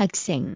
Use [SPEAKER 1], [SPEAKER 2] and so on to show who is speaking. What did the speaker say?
[SPEAKER 1] 학생